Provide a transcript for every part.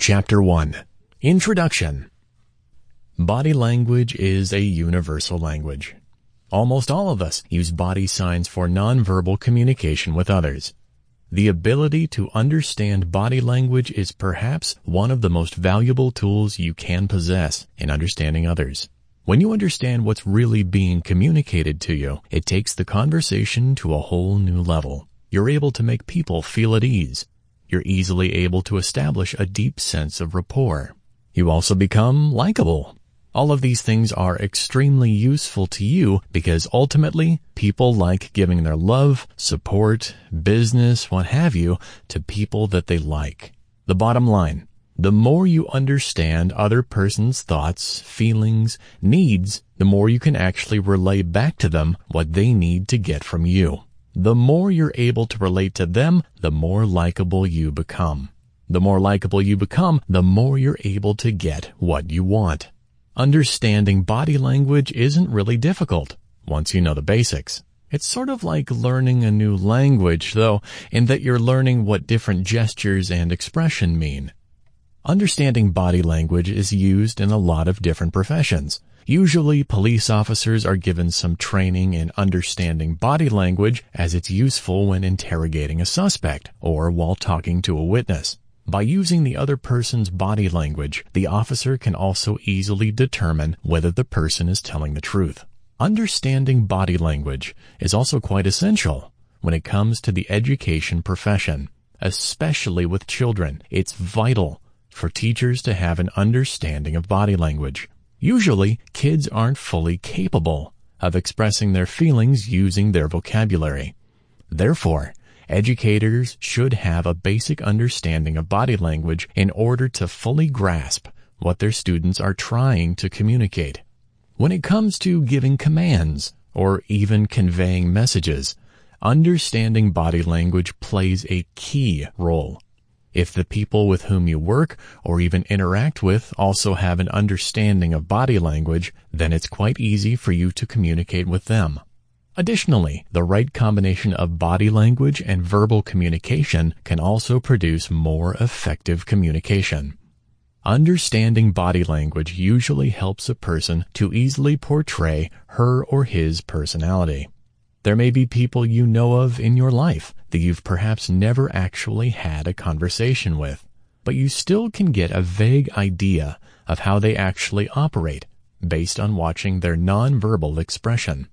Chapter 1 Introduction Body language is a universal language. Almost all of us use body signs for nonverbal communication with others. The ability to understand body language is perhaps one of the most valuable tools you can possess in understanding others. When you understand what's really being communicated to you, it takes the conversation to a whole new level. You're able to make people feel at ease, you're easily able to establish a deep sense of rapport. You also become likable. All of these things are extremely useful to you because ultimately people like giving their love, support, business, what have you to people that they like. The bottom line, the more you understand other person's thoughts, feelings, needs, the more you can actually relay back to them what they need to get from you. The more you're able to relate to them, the more likable you become. The more likable you become, the more you're able to get what you want. Understanding body language isn't really difficult once you know the basics. It's sort of like learning a new language, though, in that you're learning what different gestures and expression mean. Understanding body language is used in a lot of different professions. Usually, police officers are given some training in understanding body language as it's useful when interrogating a suspect or while talking to a witness. By using the other person's body language, the officer can also easily determine whether the person is telling the truth. Understanding body language is also quite essential when it comes to the education profession, especially with children. It's vital for teachers to have an understanding of body language. Usually, kids aren't fully capable of expressing their feelings using their vocabulary. Therefore, educators should have a basic understanding of body language in order to fully grasp what their students are trying to communicate. When it comes to giving commands or even conveying messages, understanding body language plays a key role. If the people with whom you work or even interact with also have an understanding of body language, then it's quite easy for you to communicate with them. Additionally, the right combination of body language and verbal communication can also produce more effective communication. Understanding body language usually helps a person to easily portray her or his personality. There may be people you know of in your life that you've perhaps never actually had a conversation with, but you still can get a vague idea of how they actually operate based on watching their nonverbal expression.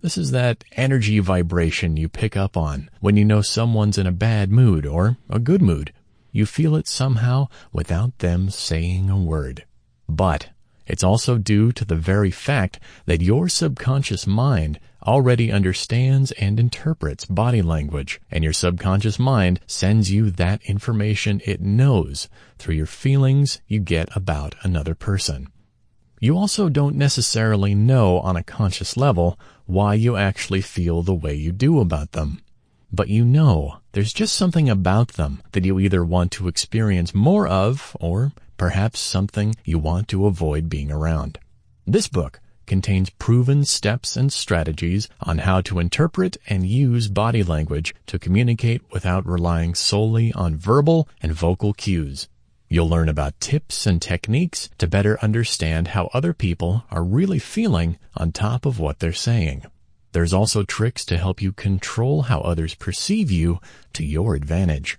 This is that energy vibration you pick up on when you know someone's in a bad mood or a good mood. You feel it somehow without them saying a word. But it's also due to the very fact that your subconscious mind already understands and interprets body language, and your subconscious mind sends you that information it knows through your feelings you get about another person. You also don't necessarily know on a conscious level why you actually feel the way you do about them. But you know there's just something about them that you either want to experience more of or perhaps something you want to avoid being around. This book contains proven steps and strategies on how to interpret and use body language to communicate without relying solely on verbal and vocal cues. You'll learn about tips and techniques to better understand how other people are really feeling on top of what they're saying. There's also tricks to help you control how others perceive you to your advantage.